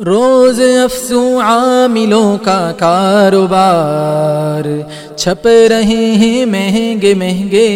روز افسو عاملوں کا کاروبار چھپ رہے ہیں مہنگے مہنگے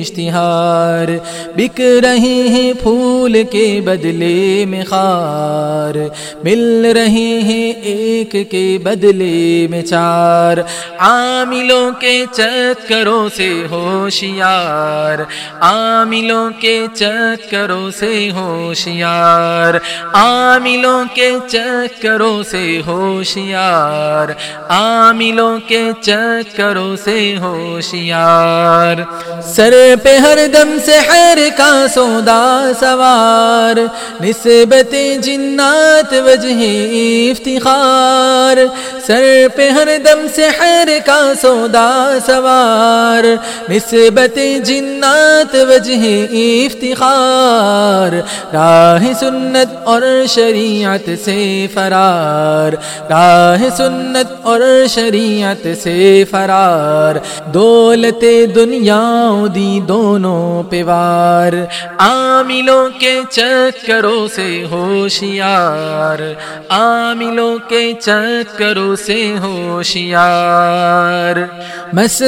اشتہار، بک رہے ہیں پھول کے بدلے میں خار، مل رہے ہیں ایک کے بدلے میں چار۔ عاملوں کے چکروں سے ہوشیار، عاملوں کے چکروں سے ہوشیار، عاملوں کے چکروں سے ہوشیار، عاملوں کے چکروں سے ہوشیار سر پہ ہر دم سے ہر کا سودا سوار نسبت جنات وجہ افتخار سر پہ ہر دم سے ہر کا سودا سوار نسبت جنات وجہ افتخار راہ سنت اور شریعت سے فرار راہ سنت اور شریعت سے فرار دولت دنیا دی دونوں پیوار۔ عاملوں کے چکروں سے ہوشیار۔ عاملوں کے چکروں سے ہوشیار۔ مس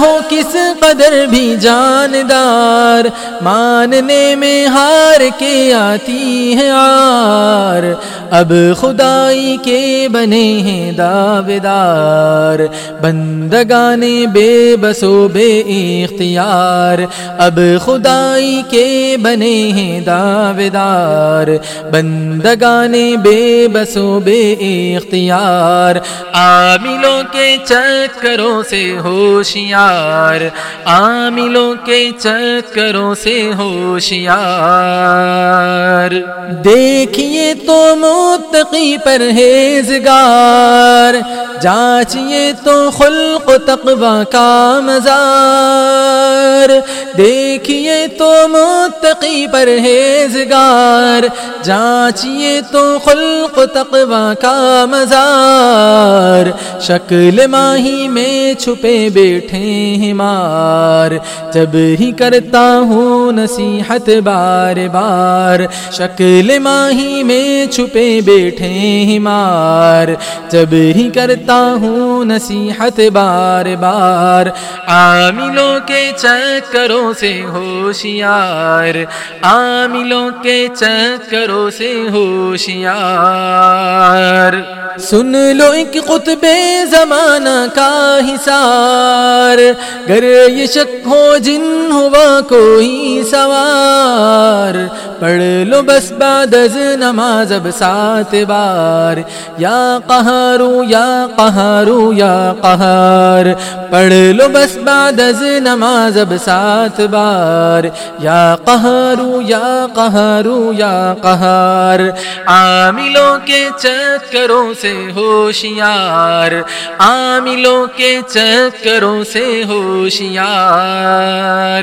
ہو کس قدر بھی جاندار، ماننے میں ہار کے آتی ہے آر اب خدائی کے بنے ہیں دعوے دار بندگان بے بسو بے اختیار۔ اب خدائی کے بنے ہیں دعوے دار بندگان بے بسو بے اختیار۔ عاملوں کے چکروں سے ہوشیار، عاملوں کے چکروں سے ہوشیار۔ دیکھیے تو متقی پرہیزگار جانچیے تو خلق تقوی کا مزار دیکھیے تو متقی پرہیزگار، جانچیے تو خلق تقوی کا مزار، شکل ماہی میں چھپے بیٹھے ہیں مار، جب ہی کرتا ہوں نصیحت بار بار، شکل ماہی میں چھپے بیٹھے ہیں مار، جب ہی کرتا ہوں نصیحت بار بار، عاملوں کے چکروں سے ہوشیار عاملوں کے چکروں سے ہوشیار۔ سن لو ایک قطب زمانہ کا حسار گر یہ شک ہو جن ہوا کوئی سوار۔ پڑھ لو بس بادز نماز اب سات بار۔ یا قہارو یا قہارو یا قہار۔ پڑھ لو بس بادز نماز اب سات بار۔ یا قہارو یا قہارو یا قہار۔ عاملوں کے چکروں سے ہوشیار، عاملوں کے چکروں سے ہوشیار۔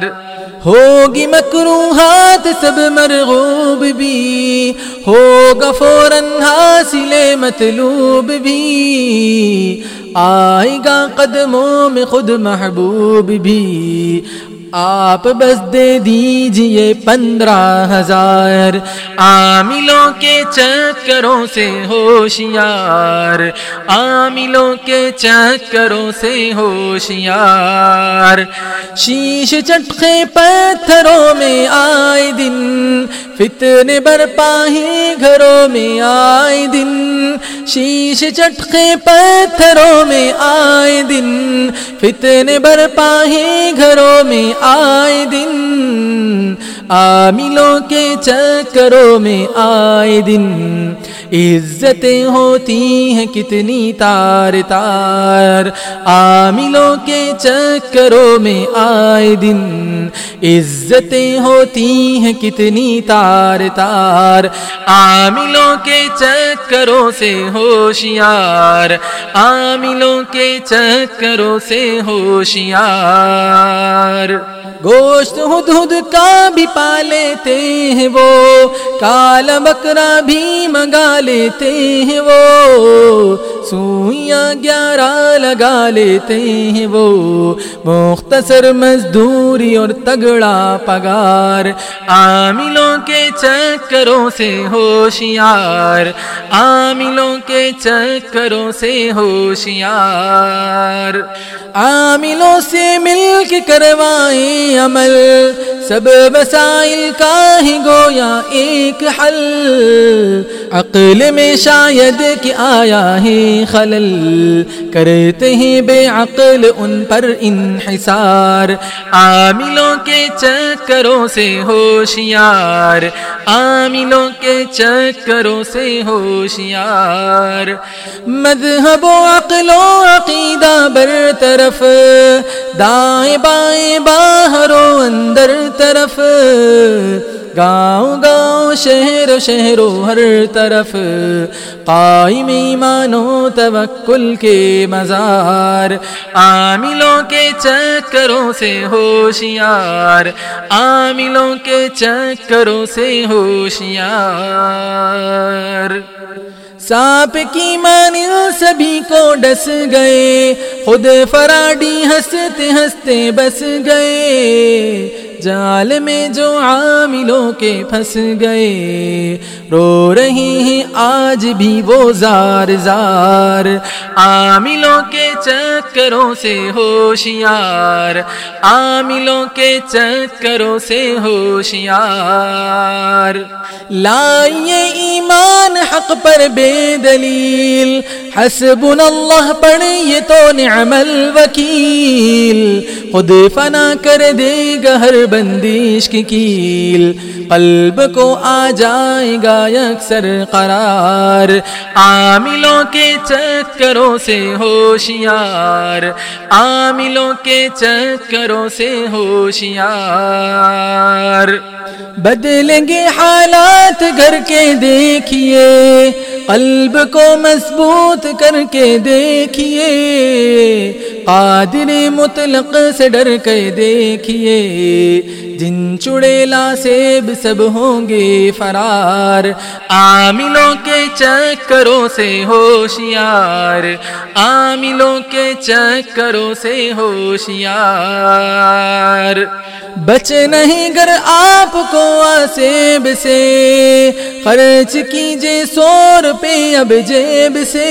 ہوگی مکرو ہاتھ سب مرغوب بھی، ہوگا فوراً حاصل مطلوب بھی۔ آئے گا قدموں میں خود محبوب بھی آپ بس دے دیجیے پندرہ ہزار۔ عاملوں کے چکروں سے ہوشیار۔ عاملوں کے چکروں سے ہوشیار۔ شیش چٹخے پتھروں میں آئے دن، فتنے برپا ہی گھروں میں آئے دن۔ شیش چٹخے پتھروں میں آئے دن، فتنے برپا ہی گھروں میں آئے دن عاملوں کے چکروں میں آئے دن عزتیں ہوتی ہیں کتنی تار تار۔ عاملوں کے چکروں میں آئے دن عزتیں ہوتی ہیں کتنی تار تار۔ عاملوں کے چکروں سے ہوشیار۔ عاملوں کے چکروں سے ہوشیار۔ گوشت ہد ہد کا بھی پا لیتے ہیں وہ، کالا بکرا بھی منگا لیتے ہیں وہ۔ سوئیاں گیارہ لگا لیتے ہیں وہ۔ مختصر مزدوری اور تگڑا پگار۔ عاملوں کے چکروں سے ہوشیار۔ عاملوں کے چکروں سے ہوشیار۔ عاملوں سے مل کے کروائیں عمل۔ سب وسائل کا ہی گویا ایک حل۔ عقل میں شاید کہ آیا ہے خلل۔ کرتے ہیں بے عقل ان پر انحصار۔ عاملوں کے چکروں سے ہوشیار۔ عاملوں کے چکروں سے ہوشیار۔ مذہب و عقل و عقیدہ برطرف۔ دائیں بائیں باہر و اندر طرف۔ گاؤں گاؤں، شہر و ہر طرف قائم ایمان و توکل کے مزار، عاملوں کے چکروں سے ہوشیار، عاملوں کے چکروں سے ہوشیار۔ سانپ کی مانی سبھی کو ڈس گئے، خود فراڈی ہنستے ہنستے بس گئے۔ جال میں جو عاملوں کے پھنس گئے، رو رہی ہیں آج بھی وہ زار زار۔ عاملوں کے چکروں سے ہوشیار، عاملوں کے چکروں سے ہوشیار۔ لائیے ایمان حق پر بے دلیل حسبنا اللہ پڑھیے تو نعم الوکیل۔ خود فنا کر دے گا ہر بندیش کی کیل، قلب کو آ جائے گا اکثر قرار۔ عاملوں کے چکروں سے ہوشیار۔ عاملوں کے چکروں سے ہوشیار۔ بدلیں گے حالات گھر کے دیکھیے، قلب کو مضبوط کر کے دیکھیے۔ قادر مطلق سے ڈر کے دیکھیے۔ جن چڑیلا سیب سب ہوں گے فرار۔ عاملوں کے چکروں سے ہوشیار۔ عاملوں کے چکروں سے ہوشیار۔ بچ نہیں گر آپ کو آسیب سے۔ خرچ کیجیے سو روپے اب جیب سے۔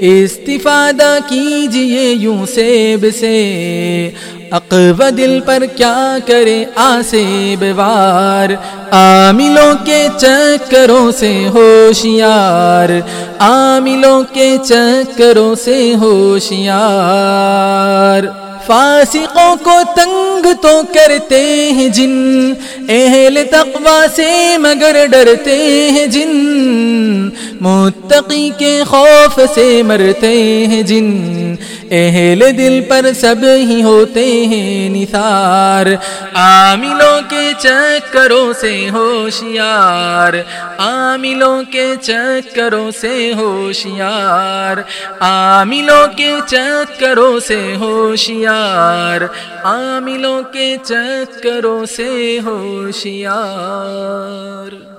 استفادہ کیجیے یوں سیب سے۔ اقب دل پر کیا کرے آسیب وار۔ عاملوں کے چکروں سے ہوشیار۔ عاملوں کے چکروں سے ہوشیار۔ فاسقوں کو تنگ تو کرتے ہیں جن۔ اہل تقوی سے مگر ڈرتے ہیں جن۔ متقی کے خوف سے مرتے ہیں جن۔ اہل دل پر سب ہی ہوتے ہیں نثار۔ عاملوں کے چکروں سے ہوشیار۔ عاملوں کے چکروں سے ہوشیار۔ عاملوں کے چکروں سے ہوشیار۔ عاملوں کے چکروں سے ہوشیار۔